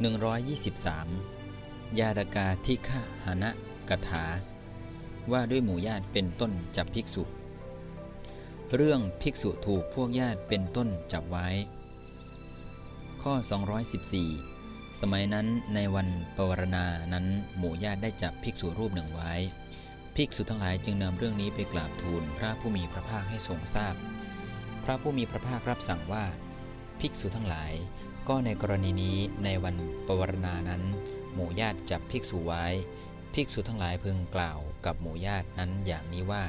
123 ยาตกาทิฆาหนะกถา ว่าด้วยหมู่ญาติเป็นต้นจับภิกษุ เรื่องภิกษุถูกพวกญาติเป็นต้นจับไว้ ข้อ 214 สมัยนั้นในวันปวารณานั้นหมู่ญาติได้จับภิกษุรูปหนึ่งไว้ ภิกษุทั้งหลายจึงนำเรื่องนี้ไปกราบทูลพระผู้มีพระภาคให้ทรงทราบพพระผู้มีพระภาครับสั่งว่า ภิกษุทั้งหลาย ก็ในกรณีนี้ในวันปวารณานั้น หมู่ญาติจับภิกษุไว้ ภิกษุทั้งหลายพึงกล่าวกับหมู่ญาตินั้นอย่างนี้ว่า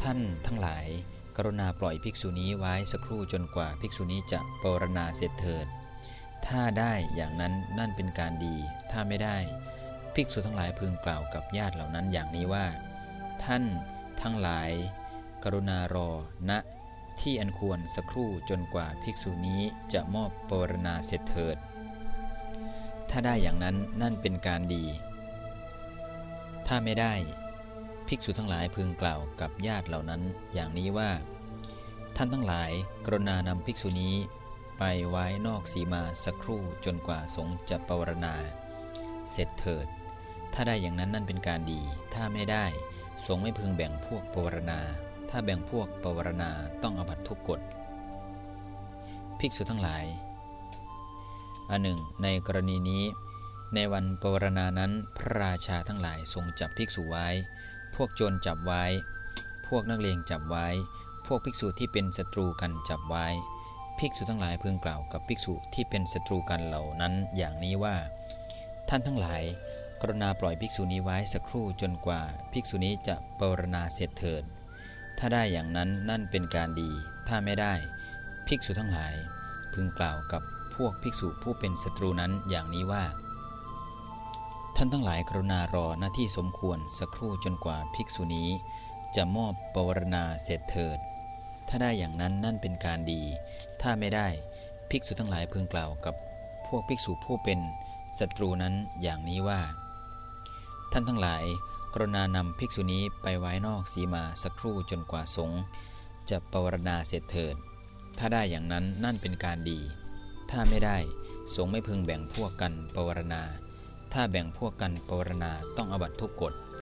ท่านทั้งหลาย กรุณาปล่อยภิกษุนี้ไว้สักครู่จนกว่าภิกษุนี้จะปวารณาเสร็จเถิด ถ้าได้อย่างนั้นนั่นเป็นการดี ถ้าไม่ได้ ภิกษุทั้งหลายพึงกล่าวกับญาติเหล่านั้นอย่างนี้ว่า ท่านทั้งหลาย กรุณารอณนะ ที่อันควรสักครู่จนกว่าภิกษุนี้จะมอบปรณาเสร็จเถิด ถ้าได้อย่างนั้นนั่นเป็นการดี ถ้าไม่ได้ ภิกษุทั้งหลายพึงกล่าวกับญาติเหล่านั้นอย่างนี้ว่า ท่านทั้งหลายกรุณานำภิกษุนี้ไปไว้นอกสีมาสักครู่จนกว่าสงจะปรณา เสร็จเถิด ถ้าได้อย่างนั้นนั่นเป็นการดี ถ้าไม่ได้สงไม่พึงแบ่งพวกปรณา ถ้าแบ่งพวกปวารณาต้องอบัตทุกกฎ ภิกษุทั้งหลาย อันหนึ่ง ในกรณีนี้ ในวันปวารณานั้นพระราชาทั้งหลายทรงจับภิกษุไว้ พวกโจรจับไว้ พวกนักเลงจับไว้ พวกภิกษุที่เป็นศัตรูกันจับไว้ ภิกษุทั้งหลายพึงกล่าวกับภิกษุที่เป็นศัตรูกันเหล่านั้นอย่างนี้ว่า ท่านทั้งหลายกรุณาปล่อยภิกษุนี้ไว้สักครู่จนกว่าภิกษุนี้จะปรณาเสร็จเถิด ถ้าได้อย่างนั้นนั่นเป็นการดี ถ้าไม่ได้ ภิกษุทั้งหลาย พึงกล่าวกับพวกภิกษุผู้เป็นศัตรูนั้นอย่างนี้ว่า ท่านทั้งหลายกรุณารอหน้าที่สมควรสักครู่จนกว่าภิกษุนี้ จะมอบปวารณาเสร็จเถิด ถ้าได้อย่างนั้นนั่นเป็นการดี ถ้าไม่ได้ ภิกษุทั้งหลายพึงกล่าวกับพวกภิกษุผู้เป็นศัตรูนั้นอย่างนี้ว่า ท่านทั้งหลาย กรุณานำภิกษุนี้ไปไว้นอกสีมาสักครู่จนกว่าสงจะปวารณาเสร็จเถิด ถ้าได้อย่างนั้นนั่นเป็นการดี ถ้าไม่ได้สงไม่พึงแบ่งพวกกันปวารณา ถ้าแบ่งพวกกันปวารณาต้องอบัตทุกกฎ